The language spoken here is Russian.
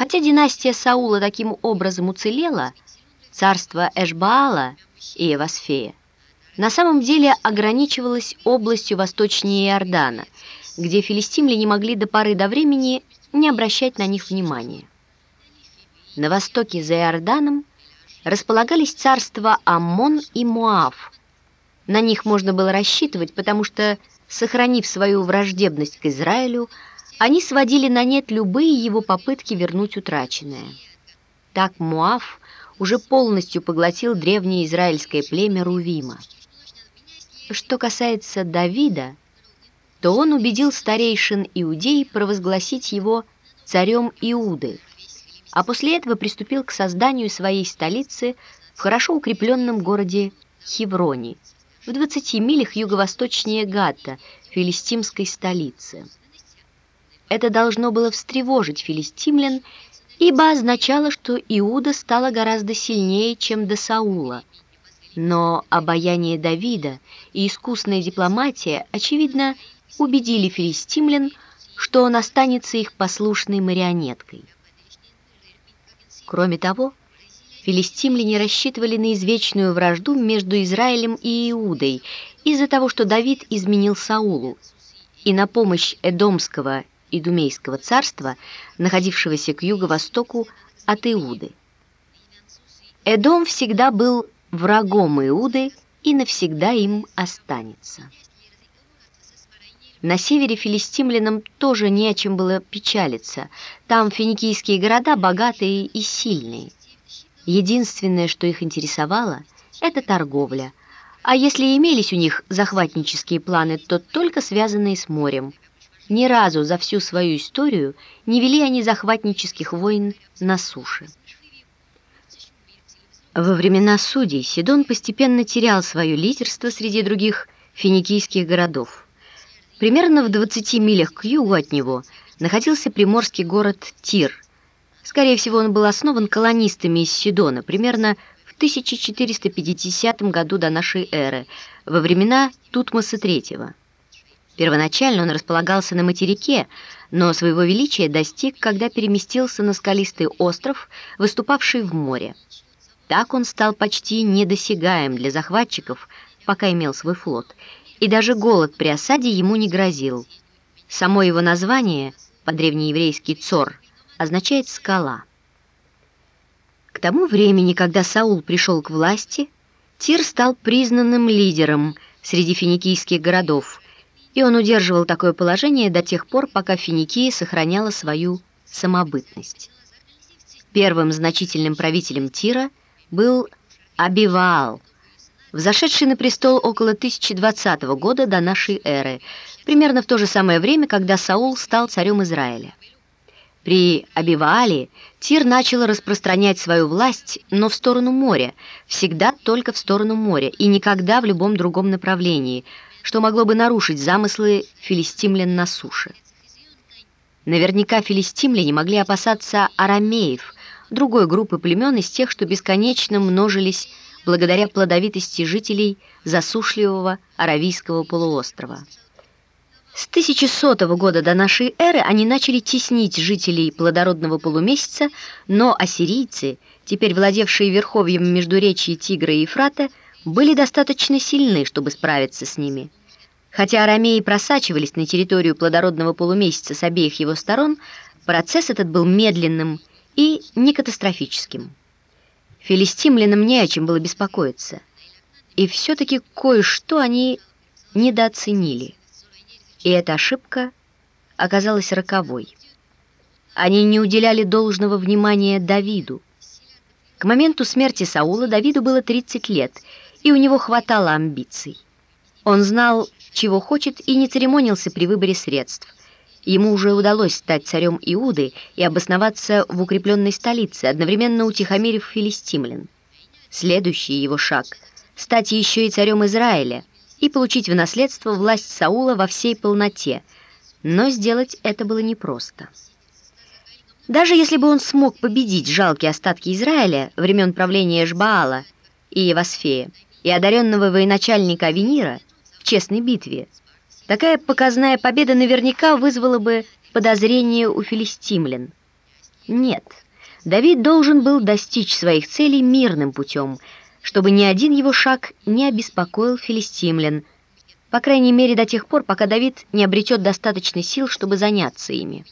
Хотя династия Саула таким образом уцелела, царство Эшбаала и Эвасфея на самом деле ограничивалось областью восточнее Иордана, где филистимляне могли до поры до времени не обращать на них внимания. На востоке за Иорданом располагались царства Аммон и Муав. На них можно было рассчитывать, потому что, сохранив свою враждебность к Израилю, они сводили на нет любые его попытки вернуть утраченное. Так Муав уже полностью поглотил древнее израильское племя Рувима. Что касается Давида, то он убедил старейшин иудей провозгласить его царем Иуды, а после этого приступил к созданию своей столицы в хорошо укрепленном городе Хевроне, в 20 милях юго-восточнее Гатта, филистимской столицы. Это должно было встревожить филистимлян, ибо означало, что Иуда стала гораздо сильнее, чем до Саула. Но обаяние Давида и искусная дипломатия, очевидно, убедили филистимлян, что он останется их послушной марионеткой. Кроме того, филистимляне рассчитывали на извечную вражду между Израилем и Иудой из-за того, что Давид изменил Саулу, и на помощь Эдомского и Думейского царства, находившегося к юго-востоку от Иуды. Эдом всегда был врагом Иуды и навсегда им останется. На севере филистимлянам тоже не о чем было печалиться. Там финикийские города богатые и сильные. Единственное, что их интересовало, это торговля. А если имелись у них захватнические планы, то только связанные с морем. Ни разу за всю свою историю не вели они захватнических войн на суше. Во времена судей Сидон постепенно терял свое лидерство среди других финикийских городов. Примерно в 20 милях к югу от него находился приморский город Тир. Скорее всего, он был основан колонистами из Сидона примерно в 1450 году до нашей эры, во времена Тутмоса III. Первоначально он располагался на материке, но своего величия достиг, когда переместился на скалистый остров, выступавший в море. Так он стал почти недосягаем для захватчиков, пока имел свой флот, и даже голод при осаде ему не грозил. Само его название, по-древнееврейски «цор», означает «скала». К тому времени, когда Саул пришел к власти, Тир стал признанным лидером среди финикийских городов, и он удерживал такое положение до тех пор, пока Финикия сохраняла свою самобытность. Первым значительным правителем Тира был Абиваал, взошедший на престол около 1020 года до нашей эры, примерно в то же самое время, когда Саул стал царем Израиля. При Абиваале Тир начал распространять свою власть, но в сторону моря, всегда только в сторону моря и никогда в любом другом направлении, что могло бы нарушить замыслы филистимлян на суше. Наверняка филистимляне могли опасаться арамеев, другой группы племен из тех, что бесконечно множились благодаря плодовитости жителей засушливого Аравийского полуострова. С 1100 года до нашей эры они начали теснить жителей плодородного полумесяца, но ассирийцы, теперь владевшие верховьем междуречья Тигра и Ефрата, были достаточно сильны, чтобы справиться с ними. Хотя арамеи просачивались на территорию плодородного полумесяца с обеих его сторон, процесс этот был медленным и не катастрофическим. Филистимлянам не о чем было беспокоиться. И все-таки кое-что они недооценили. И эта ошибка оказалась роковой. Они не уделяли должного внимания Давиду. К моменту смерти Саула Давиду было 30 лет, и у него хватало амбиций. Он знал, чего хочет, и не церемонился при выборе средств. Ему уже удалось стать царем Иуды и обосноваться в укрепленной столице, одновременно утихомирив филистимлян. Следующий его шаг – стать еще и царем Израиля и получить в наследство власть Саула во всей полноте, но сделать это было непросто. Даже если бы он смог победить жалкие остатки Израиля времен правления Жбаала и Евасфея и одаренного военачальника Авенира в честной битве – Такая показная победа наверняка вызвала бы подозрение у филистимлян. Нет, Давид должен был достичь своих целей мирным путем, чтобы ни один его шаг не обеспокоил филистимлян, по крайней мере до тех пор, пока Давид не обретет достаточной сил, чтобы заняться ими.